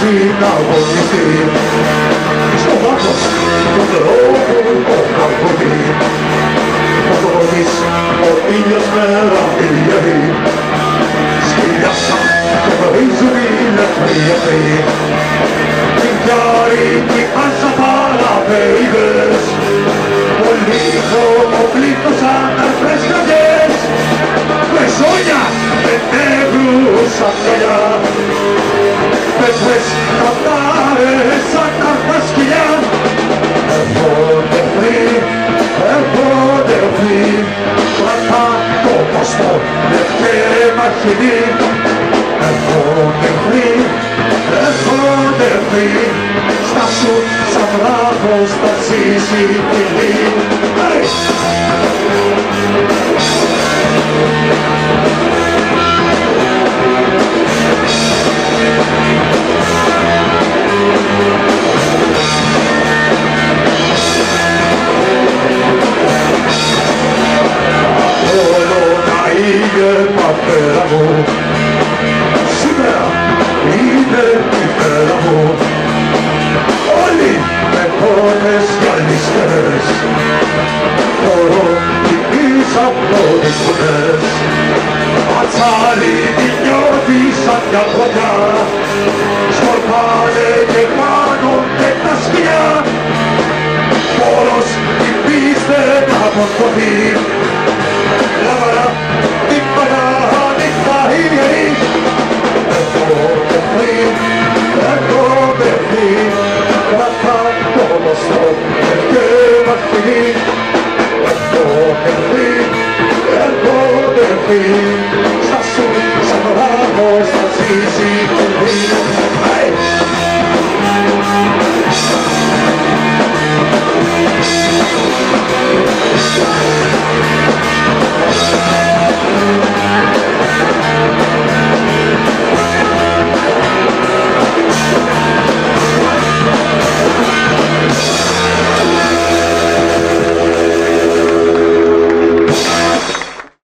see, now what you see. It's not my but they're all έρχονται φρύ Κρατά το ποστό, λευκέ μαχητή. Έρχονται φρύ, έρχονται φρύ Στάσου σαν βράχος θα ζήσει τη γη αλυστερές Μπορώ τιμής από τις φωνές Ατσάλι τη νιώθεις σαν μια πρωτιά Σκορπάνε και κάνονται τα σκιά. Πόλος την πίστε να αποσκοπεί. Λαβαρά την παράνυχτα ιερή Έρχονται πριν, έρχονται πριν Κρατά το γνωστό Hey, hey, hey, hey, to hey,